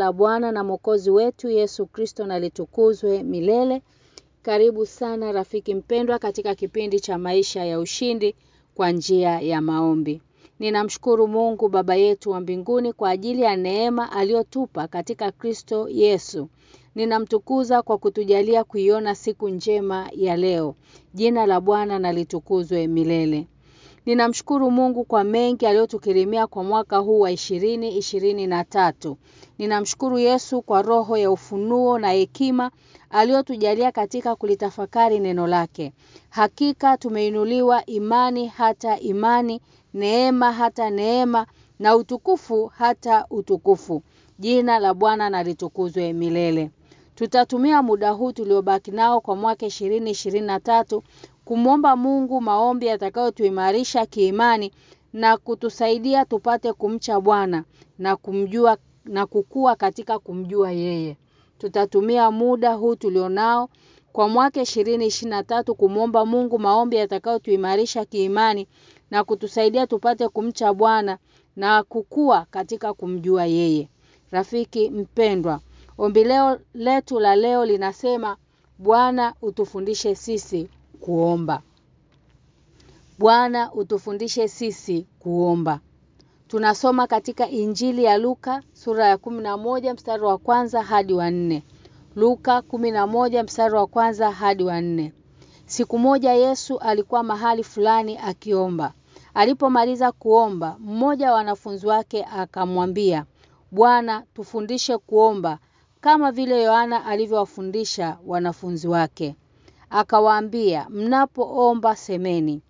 La Bwana na Mwokozi wetu Yesu Kristo na litukuzwe milele. Karibu sana rafiki mpendwa katika kipindi cha maisha ya ushindi kwa njia ya maombi. Ninamshukuru Mungu baba yetu wa mbinguni kwa ajili ya neema aliyotupa katika Kristo Yesu. Ninamtukuza kwa kutujalia kuiona siku njema ya leo. Jina la Bwana na litukuzwe milele. Ninamshukuru Mungu kwa mengi aliyotukirimia kwa mwaka huu wa 2023. Ninamshukuru Yesu kwa roho ya ufunuo na hekima aliyotujalia katika kulitafakari neno lake. Hakika tumeinuliwa imani hata imani, neema hata neema na utukufu hata utukufu. Jina la Bwana nalitukuzwe milele. Tutatumia muda huu tuliobaki nao kwa mwaka 2023 kumwomba Mungu maombi yatakayotuimarisha kiimani na kutusaidia tupate kumcha Bwana na kumjua na kukua katika kumjua yeye. Tutatumia muda huu tulionao kwa mwaka 2023 kumwomba Mungu maombi yatakayotuimarisha kiimani na kutusaidia tupate kumcha Bwana na kukua katika kumjua yeye. Rafiki mpendwa, ombi leo letu la leo linasema Bwana utufundishe sisi kuomba. Bwana utufundishe sisi kuomba. Tunasoma katika Injili ya Luka sura ya moja mstari wa kwanza hadi wa nne Luka moja mstari wa kwanza hadi wa nne Siku moja Yesu alikuwa mahali fulani akiomba. Alipomaliza kuomba, mmoja wa wanafunzi wake akamwambia, "Bwana, tufundishe kuomba kama vile Yohana alivyowafundisha wanafunzi wake." Akawaambia, "Mnapoomba semeni: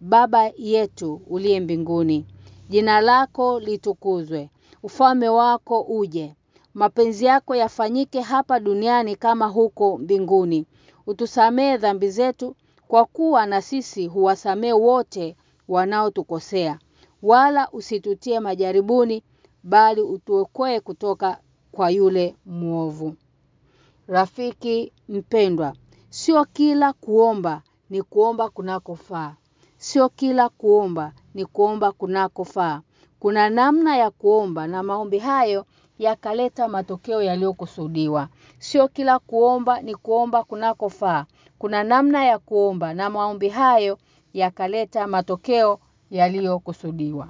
Baba yetu uliye mbinguni, jina lako litukuzwe, ufalme wako uje, mapenzi yako yafanyike hapa duniani kama huko mbinguni. Utusamee dhambi zetu kwa kuwa na sisi huwasamee wote wanaotukosea. Wala usitutie majaribuni bali utuokoe kutoka kwa yule mwovu Rafiki mpendwa, sio kila kuomba ni kuomba kunakofaa. Sio kila kuomba ni kuomba kunakofaa. Kuna namna ya kuomba na maombi hayo yakaleta matokeo yaliyokusudiwa. Sio kila kuomba ni kuomba kunakofaa. Kuna namna ya kuomba na maombi hayo yakaleta matokeo yaliyokusudiwa.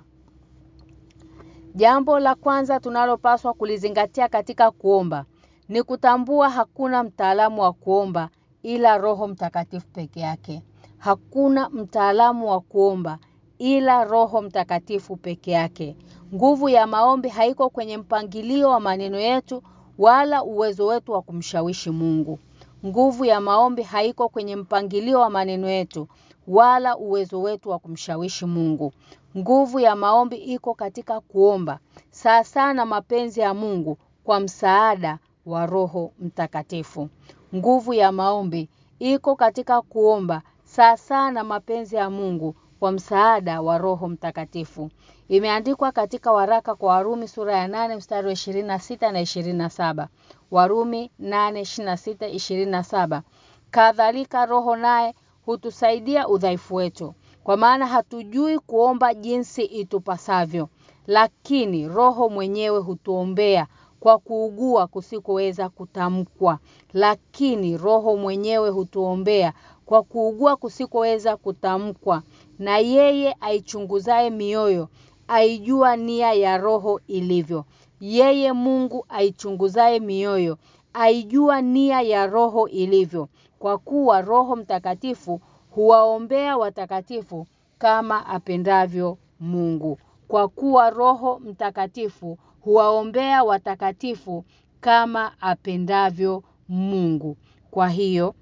Jambo la kwanza tunalopaswa kulizingatia katika kuomba ni kutambua hakuna mtaalamu wa kuomba ila Roho Mtakatifu peke yake. Hakuna mtaalamu wa kuomba ila Roho Mtakatifu peke yake. Nguvu ya maombi haiko kwenye mpangilio wa maneno yetu wala uwezo wetu wa kumshawishi Mungu. Nguvu ya maombi haiko kwenye mpangilio wa maneno yetu wala uwezo wetu wa kumshawishi Mungu. Nguvu ya maombi iko katika kuomba saa sana mapenzi ya Mungu kwa msaada wa Roho Mtakatifu. Nguvu ya maombi iko katika kuomba sasa na mapenzi ya Mungu kwa msaada wa Roho Mtakatifu. Imeandikwa katika waraka kwa Warumi sura ya nane mstari wa 26 na 27. Warumi 8:26 27. Kadhalika Roho naye hutusaidia udhaifu wetu. Kwa maana hatujui kuomba jinsi itupasavyo, lakini Roho mwenyewe hutuombea kwa kuugua kusikoweza kutamkwa. Lakini Roho mwenyewe hutuombea kwa kuugua kusikoweza kutamkwa. Na yeye aichunguzaye mioyo aijua nia ya roho ilivyo. Yeye Mungu aichunguzaye mioyo aijua nia ya roho ilivyo. Kwa kuwa Roho Mtakatifu huwaombea watakatifu kama apendavyo Mungu. Kwa kuwa Roho Mtakatifu huwaombea watakatifu kama apendavyo Mungu. Kwa hiyo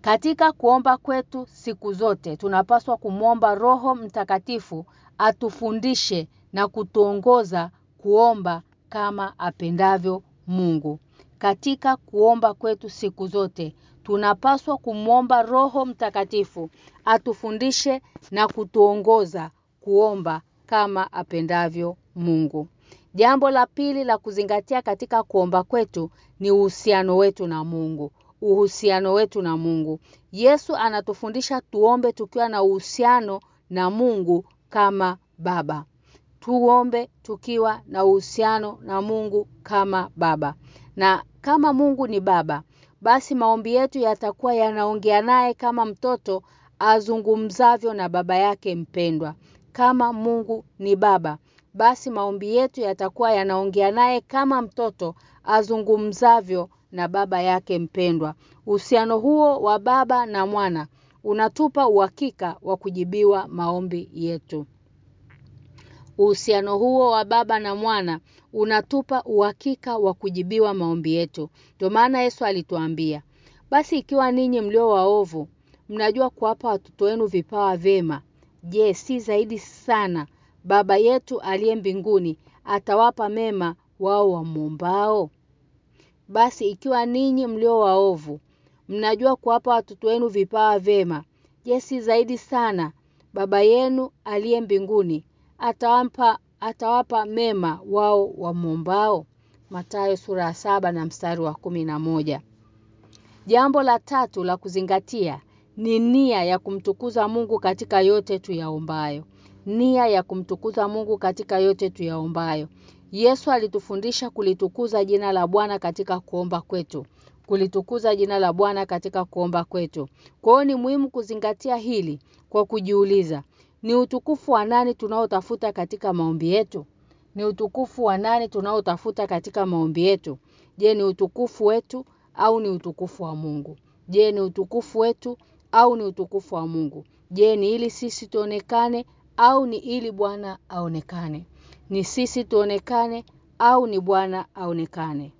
katika kuomba kwetu siku zote tunapaswa kumwomba Roho Mtakatifu atufundishe na kutuongoza kuomba kama apendavyo Mungu. Katika kuomba kwetu siku zote tunapaswa kumwomba Roho Mtakatifu atufundishe na kutuongoza kuomba kama apendavyo Mungu. Jambo la pili la kuzingatia katika kuomba kwetu ni uhusiano wetu na Mungu. Uhusiano wetu na Mungu. Yesu anatufundisha tuombe tukiwa na uhusiano na Mungu kama baba. tuombe tukiwa na uhusiano na Mungu kama baba. Na kama Mungu ni baba, basi maombi yetu yatakuwa yanaongea naye kama mtoto azungumzavyo na baba yake mpendwa. Kama Mungu ni baba, basi maombi yetu yatakuwa yanaongea naye kama mtoto azungumzavyo na baba yake mpendwa. Uhusiano huo wa baba na mwana unatupa uhakika wa kujibiwa maombi yetu. Uhusiano huo wa baba na mwana unatupa uhakika wa kujibiwa maombi yetu. Ndio maana Yesu alituambia, basi ikiwa ninyi mlio waovu, mnajua kuwapa watoto wenu vipawa vyema, Je, si zaidi sana baba yetu aliye mbinguni atawapa mema wao wamuombao? Basi ikiwa ninyi mlio waovu, mnajua kuwapa watoto wenu vipawa vema. jesi zaidi sana baba yenu aliye mbinguni atawapa atawapa mema wao wamuombao? Matayo sura saba na mstari wa kumi na moja Jambo la tatu la kuzingatia ni nia ya kumtukuza Mungu katika yote tuyaombayo. Nia ya kumtukuza Mungu katika yote tuyaombayo. Yesu alitufundisha kulitukuza jina la Bwana katika kuomba kwetu. Kulitukuza jina la Bwana katika kuomba kwetu. Kwa ni muhimu kuzingatia hili kwa kujiuliza, ni utukufu wa nani tunaotafuta katika maombi yetu? Ni utukufu wa nani tunaotafuta katika maombi yetu? Je, ni utukufu wetu au ni utukufu wa Mungu? Je, ni utukufu wetu au ni utukufu wa Mungu? Je, ni ili sisi tuonekane au ni ili Bwana aonekane? Ni sisi tuonekane au ni Bwana aonekane?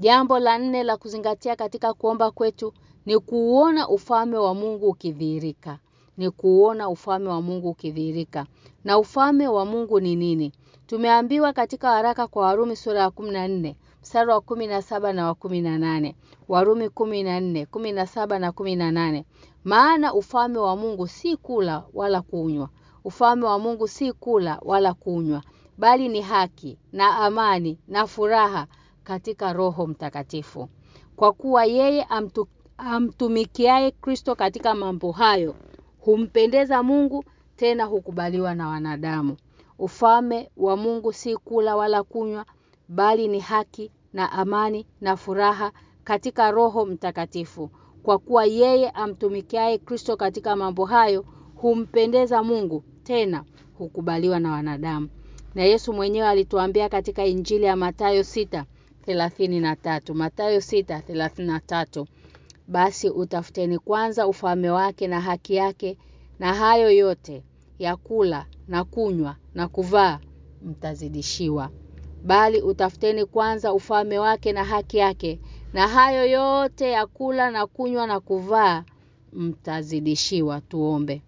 Jambo la nne la kuzingatia katika kuomba kwetu ni kuuona ufalme wa Mungu ukidhihirika. Ni kuuona ufalme wa Mungu ukidhihirika. Na ufalme wa Mungu ni nini? Tumeambiwa katika haraka kwa Warumi sura ya 14 mstari wa 17 na saba na wa 18. Warumi 14, 17 na 18. Maana ufalme wa Mungu si kula wala kunywa. Ufalme wa Mungu si kula wala kunywa, bali ni haki na amani na furaha katika Roho Mtakatifu. Kwa kuwa yeye amtu, amtumikiaye Kristo katika mambo hayo humpendeza Mungu tena hukubaliwa na wanadamu. Ufalme wa Mungu si kula wala kunywa bali ni haki na amani na furaha katika Roho Mtakatifu. Kwa kuwa yeye amtumikiaye Kristo katika mambo hayo humpendeza Mungu tena hukubaliwa na wanadamu. Na Yesu mwenyewe alituambia katika Injili ya Mathayo 6:33. Mathayo 6:33. Basi utafuteni kwanza ufalme wake na haki yake na hayo yote ya kula na kunywa na kuvaa mtazidishiwa. Bali utafuteni kwanza ufalme wake na haki yake. Na hayo yote ya kula na kunywa na kuvaa mtazidishiwa tuombe.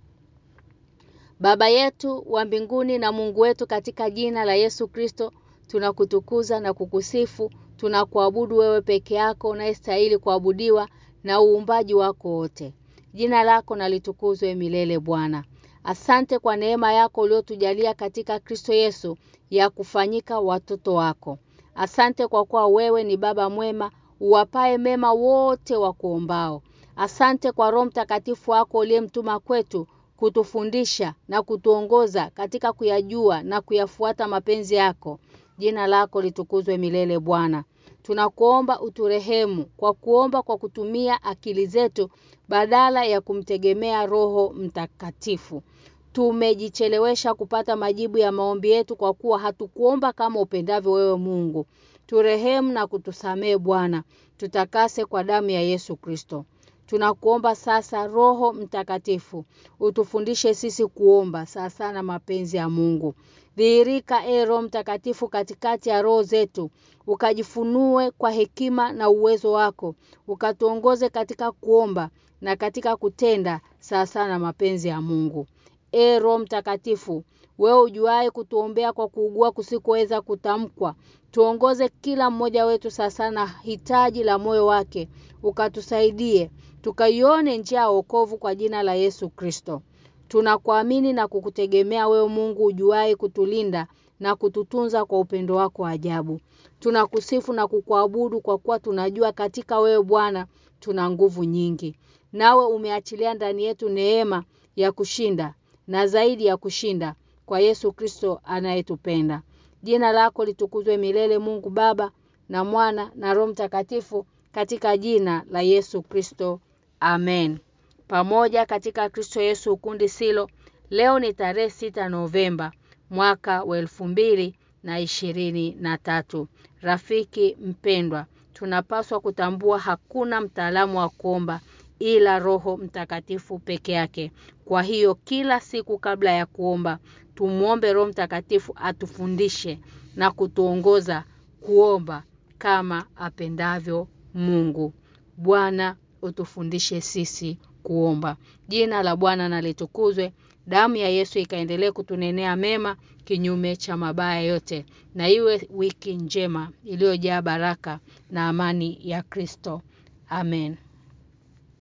Baba yetu wa mbinguni na Mungu wetu katika jina la Yesu Kristo tunakutukuza na kukusifu tunakuabudu wewe peke yako unayestahili kuabudiwa na uumbaji wako wote. Jina lako na litukuzwe milele Bwana asante kwa neema yako uliotujalia katika Kristo Yesu ya kufanyika watoto wako asante kwa kuwa wewe ni baba mwema uwapae mema wote wa kuombao asante kwa Roho Mtakatifu wako uliyemtuma kwetu kutufundisha na kutuongoza katika kuyajua na kuyafuata mapenzi yako. Jina lako litukuzwe milele Bwana. Tunakuomba uturehemu kwa kuomba kwa kutumia akili zetu badala ya kumtegemea Roho Mtakatifu. Tumejichelewesha kupata majibu ya maombi yetu kwa kuwa hatukuomba kama upendavyo wewe Mungu. Turehemu na kutusamee Bwana. Tutakase kwa damu ya Yesu Kristo. Tunakuomba sasa Roho Mtakatifu utufundishe sisi kuomba sasa na mapenzi ya Mungu. Dhihirika e Roho Mtakatifu katikati ya roho zetu, ukajifunue kwa hekima na uwezo wako, ukatuongoze katika kuomba na katika kutenda sasa na mapenzi ya Mungu. E Roho Mtakatifu, wewe ujuae kutuombea kwa kuugua kusikoweza kutamkwa. Tuongoze kila mmoja wetu sasa na hitaji la moyo wake, ukatusaidie tukaione njia ya wokovu kwa jina la Yesu Kristo. Tunakuamini na kukutegemea wewe Mungu ujuae kutulinda na kututunza kwa upendo wako ajabu. Tunakusifu na kukuabudu kwa kuwa tunajua katika wewe Bwana tuna nguvu nyingi. Nawe umeachilia ndani yetu neema ya kushinda na zaidi ya kushinda kwa Yesu Kristo anayetupenda. Jina lako litukuzwe milele Mungu Baba na Mwana na Roho Mtakatifu katika jina la Yesu Kristo. Amen. Pamoja katika Kristo Yesu ukundi silo leo ni tarehe sita Novemba mwaka wa mbili na ishirini na tatu. Rafiki mpendwa, tunapaswa kutambua hakuna mtaalamu wa kuomba ila Roho Mtakatifu peke yake. Kwa hiyo kila siku kabla ya kuomba, tumuombe Roho Mtakatifu atufundishe na kutuongoza kuomba kama apendavyo Mungu. Bwana utufundishe sisi kuomba. Jina la Bwana nalitukuzwe. Damu ya Yesu ikaendelee kutunenea mema kinyume cha mabaya yote. Na iwe wiki njema iliyojaa baraka na amani ya Kristo. Amen.